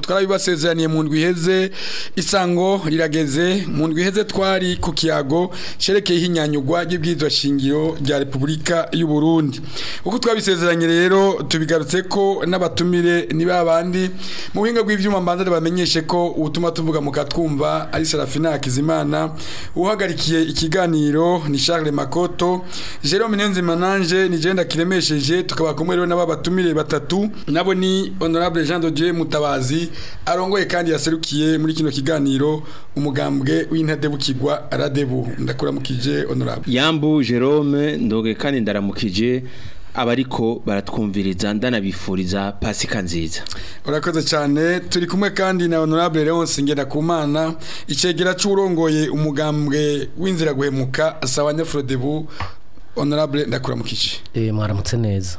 twarabibasezeraniye mu ndwi iheze isango rirageze mu ndwi iheze twari ku kiyago cerekeye ihinyanyugwa ry'ibwirizwa shingiro rya Repubulika y'u Burundi uko twabisezeranye rero tubigarutse ko n'abatumire ni babandi mu buhinga bw'ivyuma mbanza bamenyeshe ko ubutuma tuvuga mu katwumva ari Serafina Hakizimana uhagarikiye ikiganiro ni Charles Makoto Jerome Nenzimana kiremesheje ni jenda kiremesheje tukaba kumwe rero n'ababatumire batatu nabo ni honorable Jean de Dieu Mutabazi arongoye kandi yaserukiye muri kino kiganiro umugambwe w'intadebukirwa aradebu ndakuramukije honorable Yambu Jerome ndoge kandi ndaramukije abariko baratwumviriza ndanabifuriza pasika nziza urakoze cyane turi kumwe kandi na honorable Leonce ngenda kumana icegera cy'urongoye umugambwe w'inzira guhemuka asabanya frodebu honorable ndakuramukije eh mwaramutse neza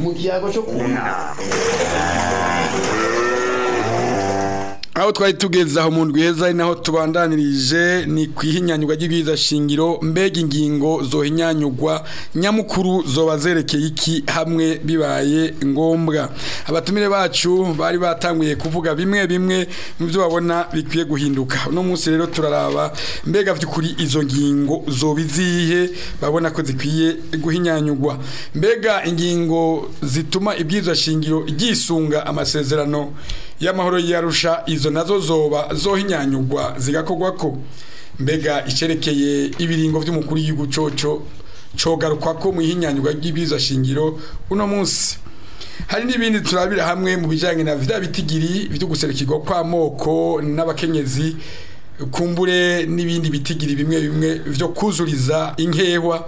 mu kiyago cyo kunywa aho twari tugezaho mu ndwi naho tubandanirije ni ku ihinyanyurwa shingiro mbega ingingo zohinyanyurwa nyamukuru zoba zerekeye iki hamwe bibaye ngombwa abatumire bacu bari batanguye kuvuga bimwe bimwe mu byo babona bikwiye guhinduka uno munsi rero turaraba mbega by'ukuri izo ngingo zoba izihe babona ko zikwiye guhinyanyurwa mbega ingingo zituma ibyiza shingiro ryisunga amasezerano y'amahoro yarusha izo nazo zoba zohinyanyugwa zigakogwa ko mbega icerekeye ibiringo by'umukuru y'igihugu coco cogarukwa ko mu ihinyanyugwa ry'ibiza shingiro uno munsi hari n'ibindi turabira hamwe mu bijyanye na vida bitigiri byo guserukirwa kw'amoko n'abakenyezi kumbure n'ibindi bitigiri bimwe bimwe byo kuzuriza inkewa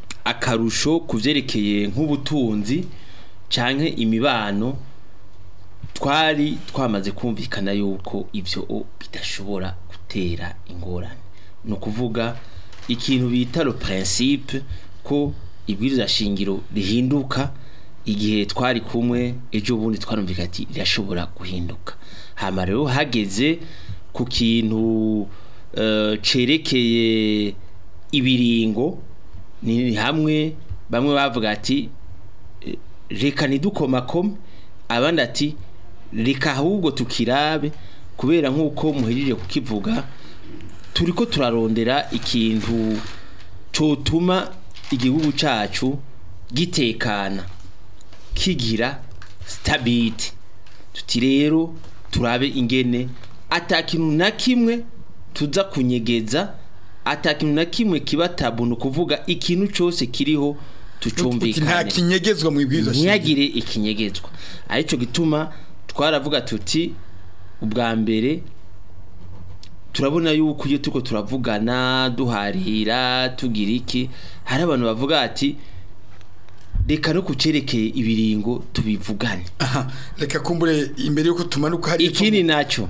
akarusho ku byerekeye nk'ubutunzi cyangwa imibano twari twamaze kumvikana yuko ibyo bidashobora gutera ingorane ni ukuvuga ikintu bita le principe ko shingiro rihinduka igihe twari kumwe ejo ubundi twarumvika ati irashobora guhinduka hano rero hageze ku kintu eh, cerekeye ibiringo ni hamwe bamwe bavuga ati eh, reka ntidukomakome abandi ati reka ahubwo tukirabe kubera nk'uko muhejeje kukivuga turi ko turarondera ikintu cyotuma igihugu cyacu gitekana kigira sitabiti tuti rero turabe ingene atakintu na kimwe tuza kunyegeza atakintu na kimwe kiba tabu ni ukuvuga ikintu cyose kiriho tucumvikane nta kinyegezwa mu ibwiza ntiyagire ikinyegezwa aricyo gituma twaravuga tuti ubwa mbere turabona yuko iyo tuko turavugana duharira tugira iki hari abantu bavuga ati reka no kucereke ibiringo tubivugane aha reka kumbure imbere yuko tumanuka hari ikindi nacyo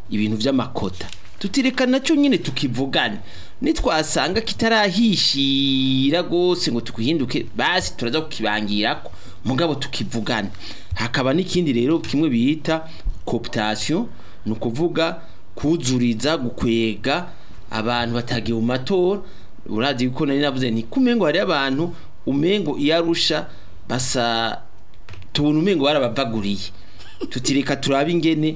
ibintu by'amakota tutireka nacyo nyine tukivugane nitwasanga kitarahishira rwose ngo tukihinduke basi turaza kukibangirako mugabo tukivugane hakaba n'ikindi rero kimwe bita cooptation ni ukuvuga kuzuriza gukwega abantu batagiye mu matora urazi kuko nari navuze ni kumengo hari abantu umengo iyarusha basa tubona umengo barabavaguriye tutireka turabe ingene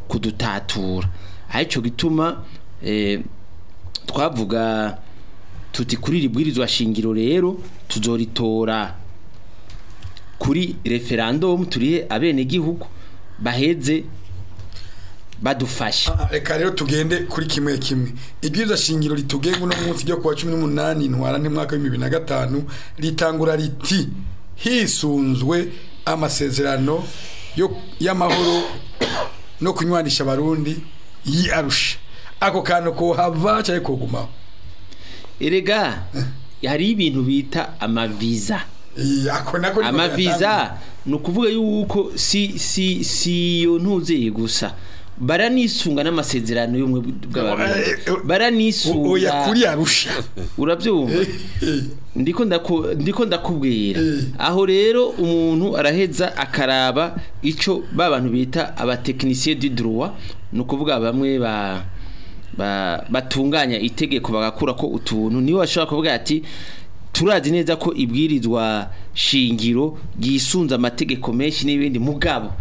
kudutatura aricyo gituma eh, twavuga tuti kuri iri bwirizwa shingiro rero tuzoritora kuri referandumu turiye abene igihugu baheze badufasha ah, ah, reka rero tugende kuri kimwe kimwe ibyiza shingiro ritugenga uno munsi ryo kuwa cumi n'umunani ntwara n'umwaka w'ibihumbi bibiri na gatanu ritangura riti hisunzwe amasezerano y'amahoro no kunywanisha abarundi yi arusha ako kantu kuhava cyangwa kugumaho erega yari eh? ibintu bita amaviza amaviza ni ukuvuga yuko si si si iyo ntuzeye gusa baranisunga n'amasezerano y'ubumwe bw'abantu eh, eh, eh, baranisunga oya kuri arusha urabyumva ndiko ndako ndiko ndakubwira aho rero umuntu araheza akaraba ico babantu bita abatekinisiye du droit no kuvuga bamwe ba batunganya ba itegeko bagakura ko utuntu niwe bashobora kuvuga ati turazi neza ko ibwirizwa shingiro yisunza amategeko menshi n'ibindi mugabo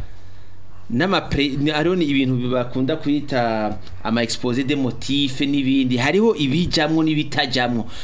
hariho ibintu bakunda kwita ama expose de motif n'ibindi hariho ibijamwo n'ibitajamwo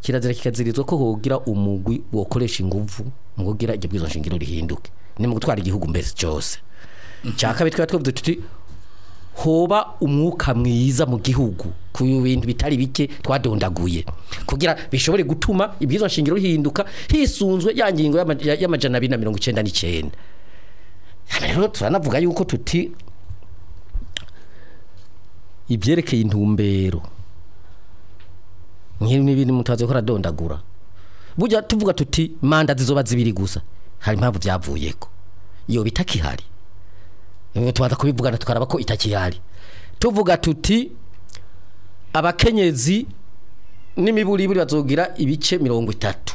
kirazira kikazirizwa ko hogira umugwi wokoresha ingufu mu kugira ibyo bwizwa nshingiro rihinduke ni mu gutwara igihugu mbere cyose cya kabiri twari tuvuga tuti hoba umwuka mwiza mu gihugu ku bintu bitari bike twadondaguye kugira bishobore gutuma ibwirizwa nshingiro bihinduka hisunzwe ya ngingo y'amajana abiri na mirongo icyenda n'icyenda rero turanavuga yuko tuti ibyerekeye intumbero n'ibintu mutazi ko aradondagura burya tuvuga tuti manda zizoba zibiri gusa hari impamvu byavuye ko iyo bitakihari tubanza kubivugana tukaraba ko itakihari tuvuga tuti abakenyezi nimiburi buri bazogira ibice 30 itatu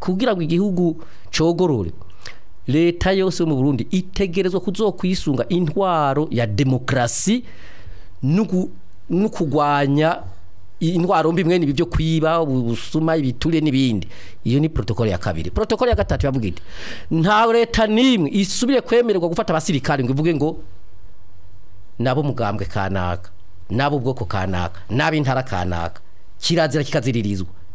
kugira ngo igihugu cogorore leta yose yo mu Burundi itegerezwa kuzokwisunga intwaro ya demokrasi no kugwanya indwara mbi mwene ibi byo kwiba ubusuma ibiture n'ibindi iyo ni protokole ya kabiri protokole ya gatatu yavuga iti nta leta n'imwe isubire kwemererwa gufata abasirikare ngo ivuge ngo nabo mugambwe kanaka n'ab'ubwoko kanaka n'ab'intara kanaka kirazira kikaziririzwa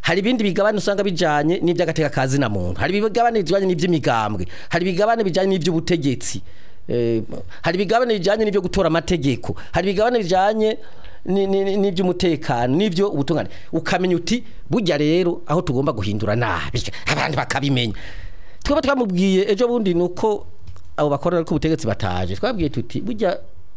hari ibindi bigabane usanga bijanye n'iby'agateka kazi na muntu hari bigabane bijanye n'iby'imigambwe hari bigabane bijanye n'iby'ubutegetsi hari ibigabane bijanye n'ibyo eh, gutora amategeko hari ibigabane bijanye n'iby'umutekano n'ibyo ubutungane ukamenya uti burya rero aho tugomba guhindura nabi abandi bakabimenya twaba twamubwiye ejo bundi ni uko abo bakorera ko ubutegetsi bataje twabwiye tuti burya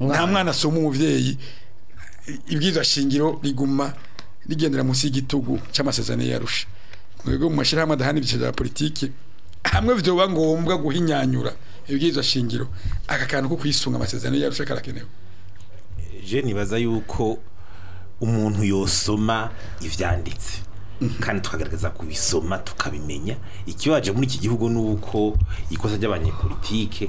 nta mwana asoma umubyeyi ibwirizwa shingiro riguma rigendera munsi y'igitugu cy'amasezerano yarusha mu bigo mu mashyirahamwe adahana ibyiciro bya politiki hamwe byoba ngombwa guhinyanyura ibwirizwa shingiro aka kantu ko kwisunga amasezerano yarusha karakenewe je nibaza yuko umuntu yosoma ibyanditse. kandi tukagaragaza kubisoma tukabimenya ikibaje muri iki gihugu ni uko ikosa ry'abanyepolitike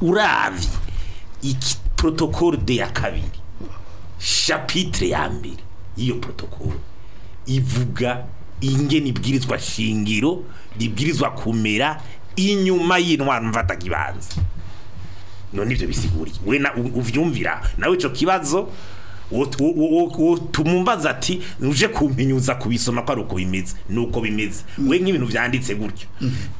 uravye iki protocole de ya kabiri chapitre ya mbere iyo protocole ivuga ingene ibwirizwa shingiro ribwirizwa kumera inyuma y'intwaro mfata kibanza none ivyo bisiguriye we uvyumvira nawe ico kibazo tumumbaza ati uje kumpinyuza kubisoma ko ari uko bimeze nuko bimeze we mm. nk'ibintu byanditse gutyo mm-hmm.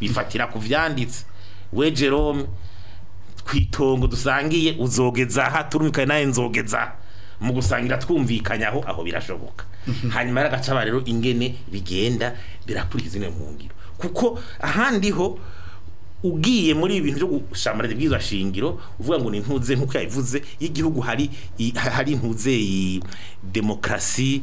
bifatira ku vyanditse we Jerome kwitongo dusangiye uzogeza aha turumikanye naye nzogeza mu gusangira twumvikanyaho aho birashoboka mhm. hanyuma rero agacaba rero ingene bigenda birakurikiza zino mu ngiro kuko ahandi ho ugiye muri ibi bintu byo gushamarira bw'izo shingiro uvuga ngo ni intuze nk'uko yabivuze y'igihugu hari hari intuze demokarasi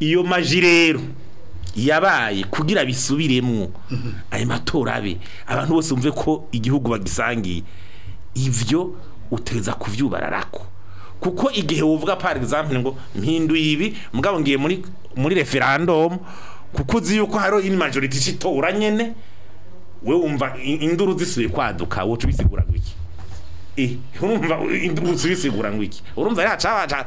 iyo maji rero yabaye kugira bisubiremwo mhm. ayo matora abe abantu bose bumve ko igihugu bagisangiye ivyo uteza kuvyubararako kuko igihe wuvuga par exemple ngo mpinduye ibi mugabo ngiye muri muri referendum kuko uzi yuko haro in majority shitora nyene we umva induru zisubiye kwaduka wocu bisigura gwiki eh umva induru zisigura gwiki urumva ari haca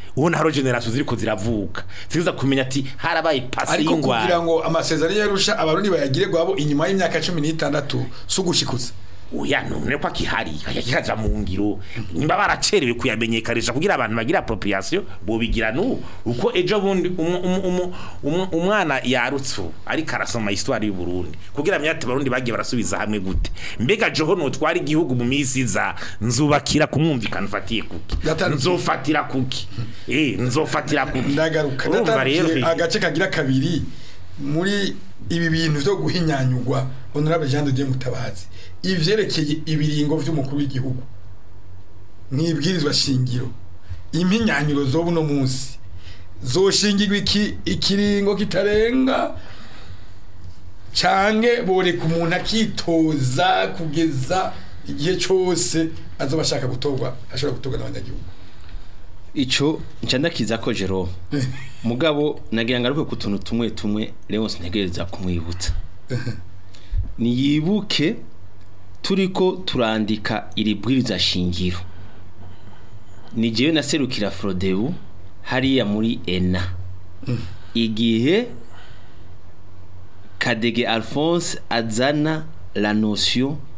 ubona haro generation ziriko ziravuka ziza kumenya ati harabaye passing ariko kugira ngo amasezerano y'arusha abarundi bayagire gwabo inyuma y'imyaka cumi 16 so gushikuza oya none ko akihari kikaja mu ngiro nimba baracerewe kuyamenyekarisha kugira abantu bagira appropriation bo bigira nu uko ejo bundi umwana yarutsu ariko karasoma histoire y'u Burundi kugira amyate barundi bagiye barasubiza hamwe gute mbega joho no twari igihugu mu minsi za nzubakira kumwumvikana fatiye kuki nzofatira kuki eh nzofatira kuki ndagaruka eh. agace kagira kabiri muri ibi bintu byo guhinyanyugwa. honorable jean de mutabazi ibyerekeye ibiringo by'umukuru w'igihugu mwibwirizwa shingiro impinyanyiro zo buno munsi zoshingirwa iki ikiringo kitarenga cange boreka umuntu akitoza kugeza igihe cyose azoba ashaka gutorwa ashobora gutorwa n'abanyagihugu ico nca ko jero mugabo nagira ngaruke ku tuntu tumwe tumwe rero ntegereza kumwibutsa niyibuke turi turandika iri bwiriza shingiro ni jyewe naserukira forodebu hariya muri ena igihe kadege alphonse azana la nosiyo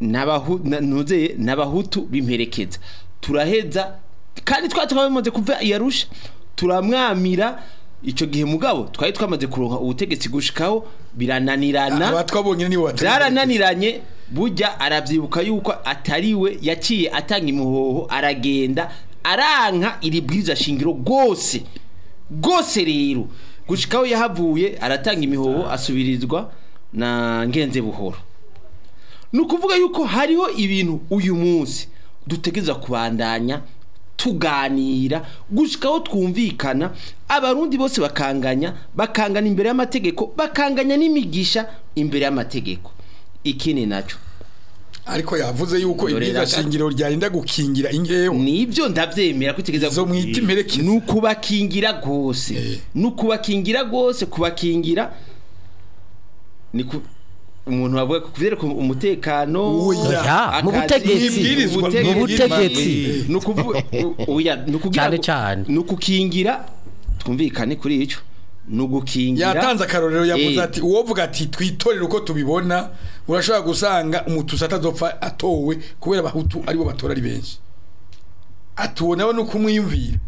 n'abahutu n'abahutu b'imperekeza turaheza kandi twari twamaze kuva i turamwamira icyo gihe mugabo twari twamaze kuronka ubutegetsi gushikaho birananirana abatwa bonyine nibo bataniranye bujya arabyibuka yuko atari we yaciye atanga imuhoho aragenda aranka iri bwiza shingiro rwose rwose rero gushikaho yahavuye aratanga imihoho asubirizwa na ngenze buhoro ni ukuvuga yuko hariho ibintu uyu munsi dutegereza kubandanya tuganira gushikaho twumvikana abarundi bose bakanganya bakangana imbere y'amategeko bakanganya n'imigisha imbere y'amategeko iki ni ariko yavuze yuko ibyiza shingiro ryarinda gukingira ingewe nibyo ndabyemera kwitegeza zo mwita imperekeza nukubakingira gose eh. nukubakingira gose kubakingira ni umuntu bavuga ku byereka umutekano mu butegetsi mu butegetsi cyane eh. cyane ni ukukingira twumvikane kuri icyo ni ugukingira yatanze akarorero yavuze eh. ati uwo ati twitorere uko tubibona urashobora gusanga umutusi atazopfa atowe kubera abahutu aribo batora ari benshi atubonaho no kumwiyumvira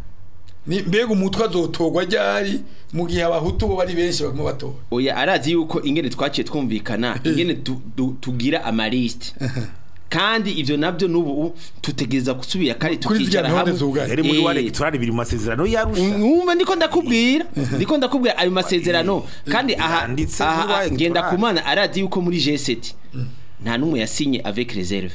mbega umutwe azotogwa ryari mu gihe abahutu bo bari benshi barimo batora oya arazi yuko ingene twaciye twumvikana eh. ingene tugira amalisite kandi ibyo nabyo n'ubu tutegereza gusubiya kandi tukicara hamwe yari muri eh. wale turari biri masezerano yarusha umva ndiko ndakubwira ndiko ndakubwira ayo masezerano eh, kandi eh, aha ngenda kumana aradi yuko muri g nta numwe yasinye avec reserve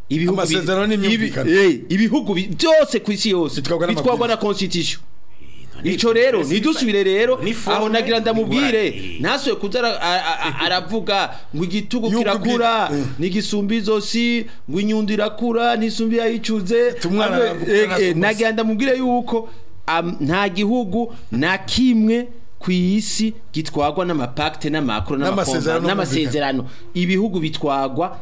ibihugu amasezerano n'imyumvikano ibihugu byose ku isi yose bitwagwa na constitution ico rero nidusubire rero aho nagira ndamubwire nasoye kuza aravuga ngo igitugu kirakura eh. nigisumba izosi ngo inyundo irakura nisumbi yayicuze eh, eh, nagira ndamubwire yuko nta gihugu na kimwe ku isi gitwagwa n'amapakite n'amakoro n'amasezerano ibihugu bitwagwa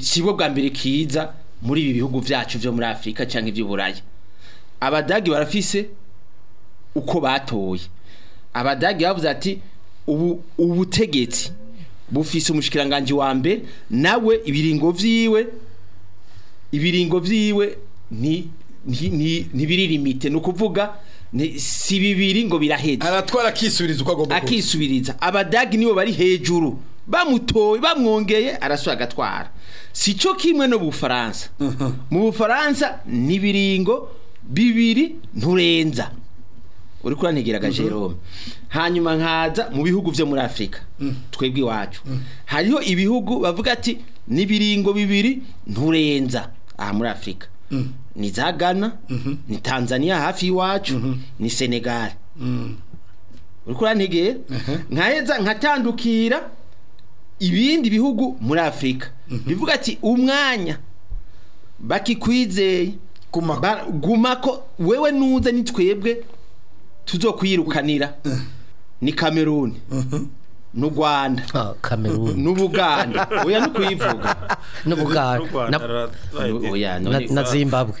sibo bwa mbere kiza muri ibi bihugu byacu byo muri afurika cyangwa iby'uburaya abadage barafise uko batoye abadage bavuze ati ubu ubutegetsi bufise umushikiranganje wa mbere nawe ibiringo vyiwe ibiringo vyiwe ni ntibiririmite ni ukuvuga si bibiri ngo biraheze aratwara akisubiriza uko agomba akisubiriza abadage nibo bari hejuru bamutoye bamwongeye arasura agatwara si cyo kimwe no bufaransa mu bufaransa n'ibiringo bibiri nturenza uri kurantegeraga mhm. jerome hanyuma nkaza mu bihugu byo muri afurika mm. twebwe iwacu mm. hariho ibihugu bavuga ati n'ibiringo bibiri nturenza aha muri afurika mm. ni za ghana mhm. ni tanzania hafi y'iwacu mhm. ni senegali uri kurantegera nkaheza nkatandukira ibindi bihugu muri afurika mhm. bivuga ati umwanya bakikwizeye guma ko wewe nuze nitwebwe tuzokwirukanira eh. ni kameruni mhm. n'u Rwanda ah, n'Ubuganda oya no kuyivuga n'Ubuganda na Zimbabwe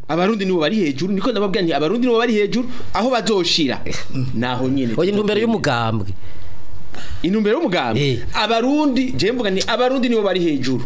abarundi nibo bari hejuru niko ndababwira nti abarundi nibo bari hejuru aho bazoshira eh. naho nyene oya intumbero y'umugambwe intumbero y'umugambwe eh. abarundi je mvuga abarundi nibo bari hejuru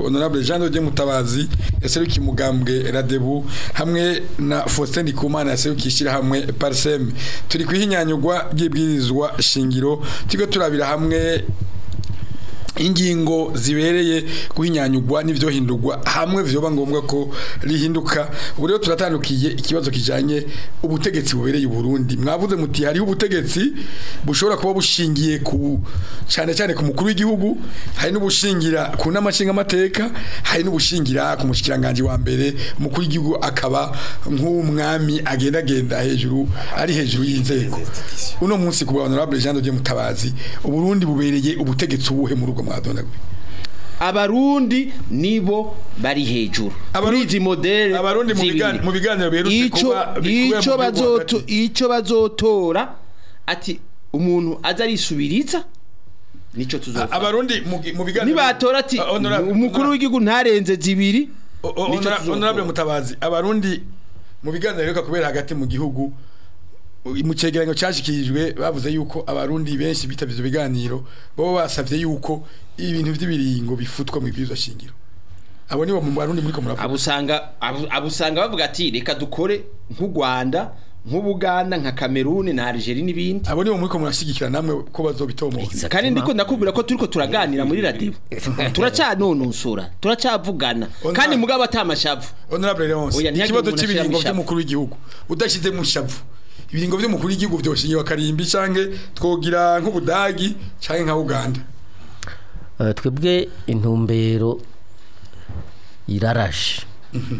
honorable Jean Dodier Mutabazi yaseruki mugambwe Radebu hamwe na Faustin Kumana yaseruki shira hamwe Parsem turi kwihinyanyugwa byibwirizwa shingiro tigo turabira hamwe ingingo zibereye guhinyanyugwa n'ivyohindurwa hamwe vyoba ngombwa ko rihinduka ubu rero turatandukiye ikibazo kijanye ubutegetsi bubereye Burundi mwavuze muti hari ubutegetsi bushobora kuba bushingiye ku cyane cyane ku mukuru w'igihugu hari n'ubushingira ku namashinga amateka hari n'ubushingira ku mushikiranganje wa mbere mukuru w'igihugu akaba nk'umwami agenda agenda hejuru ari hejuru y'inzego uno munsi ku honorable Jean de Mutabazi uburundi bubereye ubutegetsi ubuhe mu rugo mwadonagura abarundi nibo bari hejuru abarundi modele abarundi mu biganiro berutse kuba ico bazoto ico bazotora ati umuntu aza arisubiriza nico tuzofata abarundi mu biganiro nibatora ati uh, umukuru w'igihugu ntarenze zibiri uh, uh, honorable mutabazi abarundi mu biganiro reka kubera hagati mu gihugu Imucegeranyo cyegeranyo cyashyikirijwe bavuze yuko abarundi benshi bitabye biganiro bo basabye yuko ibintu by'ibiringo bifutwa mu bwiza shingiro abo nibo mu barundi muri ko abusanga abusanga bavuga ati reka dukore nk'u Rwanda nk'ubuganda nka Cameroon na Algeria n'ibindi abo nibo muri ko murashigikira namwe ko bazobitomoza kandi ndiko nakubwira ko turiko turaganira muri radio turacyanononsura turacavugana kandi mugabo atamashavu honorable Leonce ikibazo cy'ibiringo by'umukuru w'igihugu udashize mu shavu ibiringo byo mukuru igihugu byoshingiye bakarimbi canke twogira nk'ubudagi canke nka Uganda eh, twebwe intumbero irarashe mhm.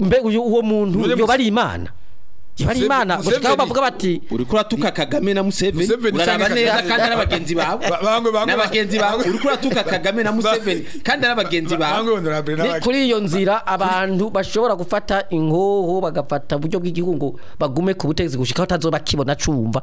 mbe uwo muntu yoba ari imana Imana gushikaho bavuga bati uriko uratuka Kagame na Museveni uraraba neza kandi ari abagenzi bawe n'abagenzi Kagame na Museveni kandi ari abagenzi bawe kuri iyo nzira abantu bashobora gufata ingoho bagafata uburyo bw'igihugu bagume ku butegetsi gushikaho atazobakibona cumva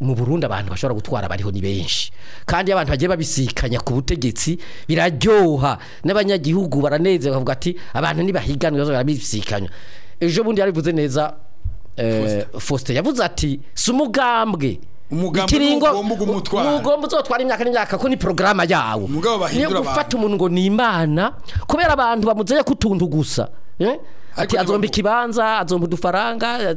mu Burundi abantu bashobora gutwara bariho ni benshi kandi abantu bagiye babisikanya ku butegetsi biraryoha n'abanyagihugu baraneze bavuga ati abantu nibahiganwa barabisikanya ejo bundi yarivuze neza eh, Faustin yavuze ati si umugambwe ikiringo umugomba uzotwara imyaka n'imyaka ko ni porogaramu yawo niyo gufata umuntu ngo ni imana kubera abantu bamuzeye ko utuntu gusa eh? ati azomba ikibanza azomba udufaranga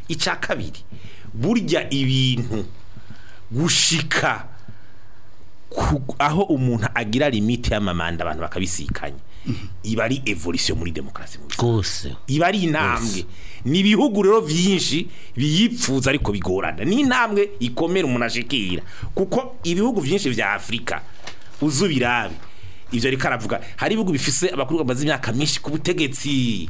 ica kabiri burya ibintu gushika aho umuntu agira limiti y'amamanda abantu bakabisikanya iba ari evolisiyo muri demokarasi rwose iba ari intambwe ni ibihugu rero byinshi biyipfuza ariko bigorana ni intambwe ikomera umuntu ashikira kuko ibihugu byinshi bya afurika uzubirabe ibyo ariko aravuga hari ibihugu bifise abakuru bamaze imyaka myinshi ku butegetsi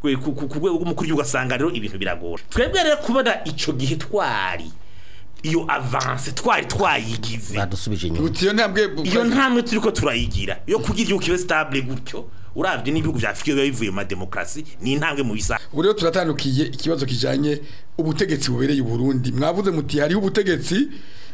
ku rwego rw'umukuru ugasanga rero ibintu biragora twebwe rero kubona icyo gihe twari iyo avanse twari twayigize badusubije inyuma iyo ntambwe turi ko turayigira iyo kugira igihugu kibe sitabure gutyo urabye n'ibihugu bya afurika biba bivuye mu mademokarasi ni intambwe mu bisaha ubu rero turatandukiye ikibazo kijyanye ubutegetsi bubereye i burundi mwavuze muti hariho ubutegetsi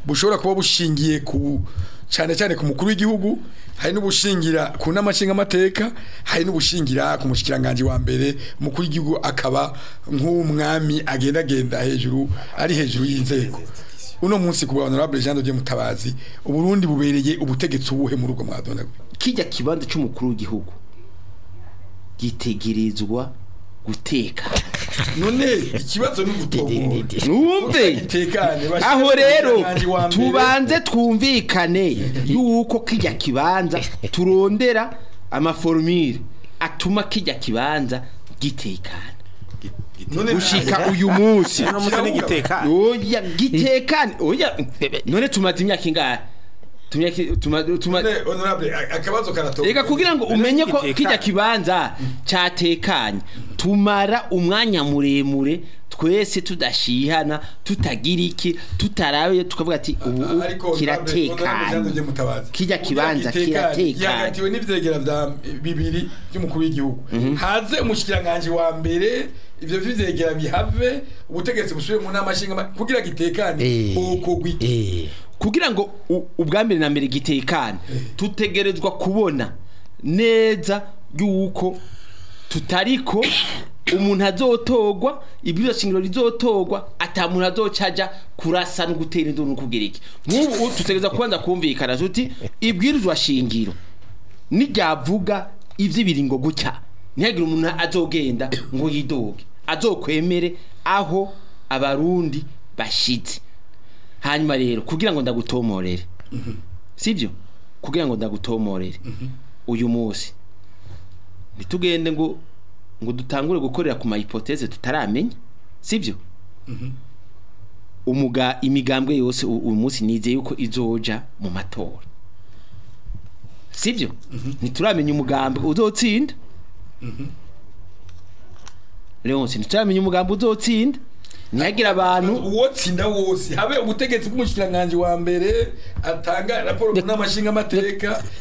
bushobora kuba bushingiye ku cyane cyane ku mukuru w'igihugu hari n'ubushingira ku nama amateka hari n'ubushingira ku mushikiranganji wa mbere mukuru w'igihugu akaba nk'umwami agenda agenda hejuru ari hejuru y'inzego uno munsi ku honorable Jean de Mutabazi uburundi bubereye ubutegetsi ubuhe mu rugo mwadona kijya kibanza cy'umukuru w'igihugu gitegerezwa guteka none ikibazo ni ugutoboye aho rero tubanze twumvikane yuko kijya kibanza turondera amaforumire atuma kijya kibanza gitekana gushika uyu munsi oya gitekane none tumaze imyaka ingana akabazo karatoka reka kugira ngo umenye ko kijya kibanza cyatekanye tumara umwanya muremure twese tudashihana tutagira iki tutarabe tukavuga ati ubu kiratekanye kijya kibanza kiratekanye yagatiwe n'ibyegera bya bibiri by'umukuru w'igihugu mhm. hanze umushyikiranganje wa mbere ibyo by'ibyegera bihave ubutegetsi busubire mu nama nshinga kugira gitekane uko eh, kugira ngo ubwambere na mbere gitekane tutegerezwa kubona neza y'uko tutariko umuntu azotogwa ibyo shingiro rizotogwa atamuntu azocajya kurasa no gutera induru kugira iki nk'ubu tutegereza kubanza kumvikana tuti ibwirizwa shingiro niryavuga iby'ibiringo gucya ntihagire umuntu azogenda ngo yidoge azokwemere aho abarundi bashitse hanyuma rero kugira ngo ndagutomorere sibyo kugira ngo ndagutomorere uyu munsi ntitugende ngo ngo dutangure gukorera ku mayipoteze tutaramenya sibyo umuga imigambwe yose uyu munsi nizeye yuko izoja mu matora sibyo ntituramenya umugambi uzotsinda rero ntituramenya umugambi uzotsinda ntiyagire abantu uwotsinda wose habe ubutegetsi bw'umushikiranganji wa mbere atanga raporo n'amashinga amateka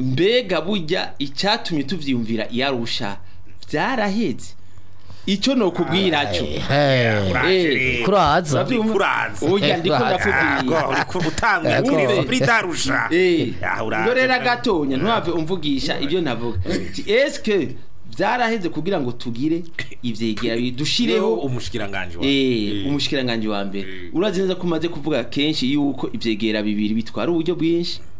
mbega burya icyatumye tubyiyumvira iyarusha byarahetse icyo ni ukubwira cyo eh, kuraza uya ndi kudakubwira kuri gatonya ntuhave umvugisha ibyo navuga eske byaraheze kugira ngo tugire ibyegera bidushireho umushikiranganje eh, eh. umushikiranganje wa mbere eh. urazi neza ko umaze kuvuga kenshi yuko ibyegera bibiri bitwara uburyo bwinshi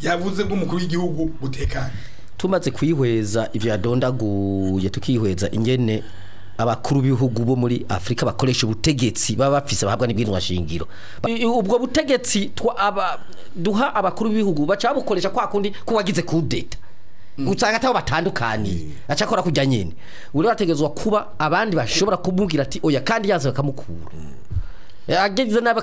yavuze bw'umukuru w'igihugu butekanye tumaze kwihweza ivyo yadondaguye tukihweza ingene abakuru b'ibihugu bo muri Afrika bakoresha ubutegetsi baba bafise bahabwa n'ibwinwa shingiro ubwo butegetsi twa duha abakuru b'ibihugu baca bukoresha kwa kundi kubagize kudeta mm. usanga ataho batandukaniye mm. acakora kujya nyene uri bategezwa kuba abandi bashobora mm. kumubwira ati oya kandi yaza bakamukura ageze nabe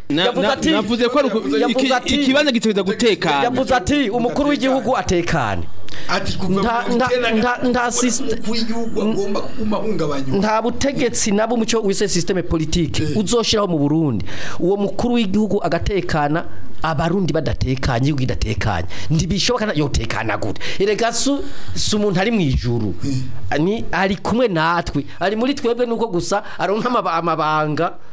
yavuze ko ikibanza giteza gutekana yavuze ati umukuru w'igihugu atekane nta butegetsi nabo umuco wise sisiteme politike eh. uzoshiraho mu Burundi uwo mukuru w'igihugu agatekana abarundi badatekanye igihugu kidatekanye ntibishoboka yo tekana gute erega su umuntu ari mu ijuru hmm. ni ari kumwe natwe ari muri twebwe nuko gusa aronka amabanga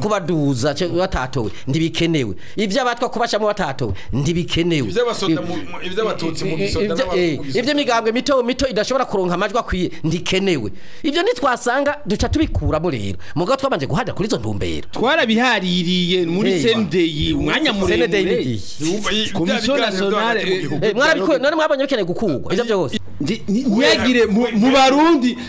kubaduza batatowe ntibikenewe ibyo abatwa kubashyamo batatowe ntibikenewe ibyo migambwe mito mito idashobora kuronka amajwi akwiye ntikenewe ibyo ntitwasanga duca tubikuramo rero mugabo twabanje guhajya kuri izo ntumbero twarabihaririye muri eh, sendeyi umwanya eh, eh, muremure komisiyo nasiyonale none mwabonye bikeneye gukurwa ibyo byose ntiyagire mu barundi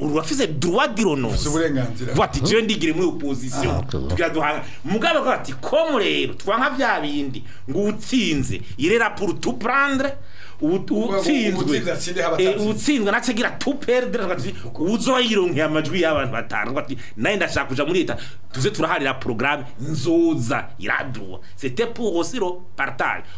urafise droit d'irenoncé vati jewe ndigire muri opposition ah, tugira duhanga mugabe ko ati komu rero twanka bya bindi ngo utsinze irera pour tout utsinzwe utsindwa eh, natse agira tuperdere uzoyironkeye amajwi y'abantu batanu ati nawe ndashaka kuja muri leta tuze turaharira porogaramu nzoza iraduha sete pour aussi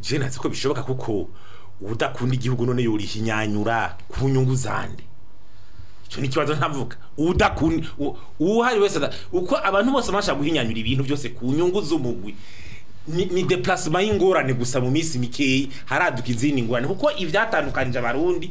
je ko bishoboka kuko udakunda igihugu none yorihinyanyura ku nyungu zandi. n'ikibazo ntavuga udakuni uhari wese uko abantu bose bashaka guhinyanyura ibintu byose ku nyungu z'umugwi ni deparasima y'ingorane gusa mu minsi mikeya haraduka izindi ngorane kuko ibyatandukanije abarundi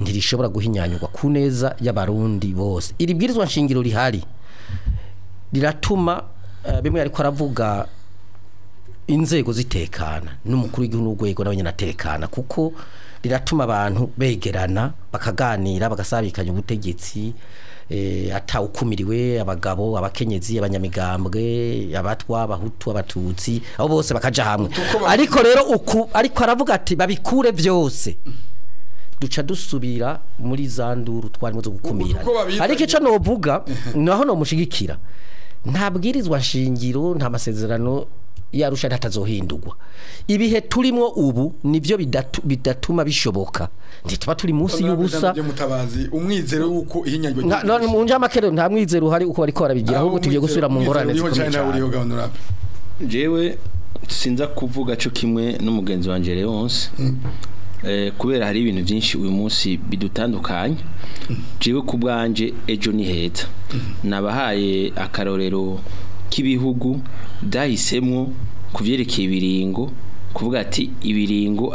ntirishobora guhinyanyurwa ku neza y'abarundi bose iri bwirizwa nshingiro rihari riratuma eh, bimwe ariko aravuga inzego zitekana n'umukuru w'igihugu n'urwego n'abanyatekana kuko riratuma abantu begerana bakaganira bagasabikanya ubutegetsi Eh, atawukumiriwe abagabo abakenyezi abanyamigambwe abatwa abahutu abatutsi abo bose bakaja hamwe ariko rero uku ariko aravuga ati babikure byose duca dusubira muri zanduru nduru twarimo zo gukumira ariko icyo novuga naho nomushigikira nta bwirizwa shingiro nta masezerano yarusha ntatazohindurwa ibihe turimo ubu nibyo bidatuma bishoboka ntituba turi munsi y'ubusa umwizero mu njyamakerere nta mwizero uhari uko bariko barabigira ahubwo tugiye gusubira mu ngorane zikomeye sinza kuvuga cyo kimwe n'umugenzi wanjye rero mm. eh, kubera hari ibintu byinshi uyu munsi bidutandukanye mm. jewe ku bwanjye ejo ni heza mm. nabahaye akarorero k'ibihugu byahisemo ku ibiringo kuvuga ati ibiringo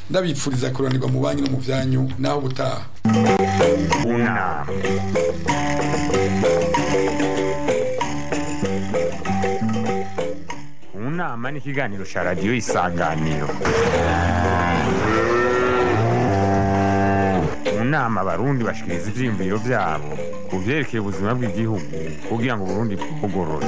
ndabipfuriza kuranirwa mu banyu no mu vyanyu naho butaha Una. mu n'ikiganiro cya radiyo isanganiro mu nama abarundi bashikiriza ibyiyumviro byabo ku byerekeye ubuzima bw'igihugu kugira ngo burundi bwogorore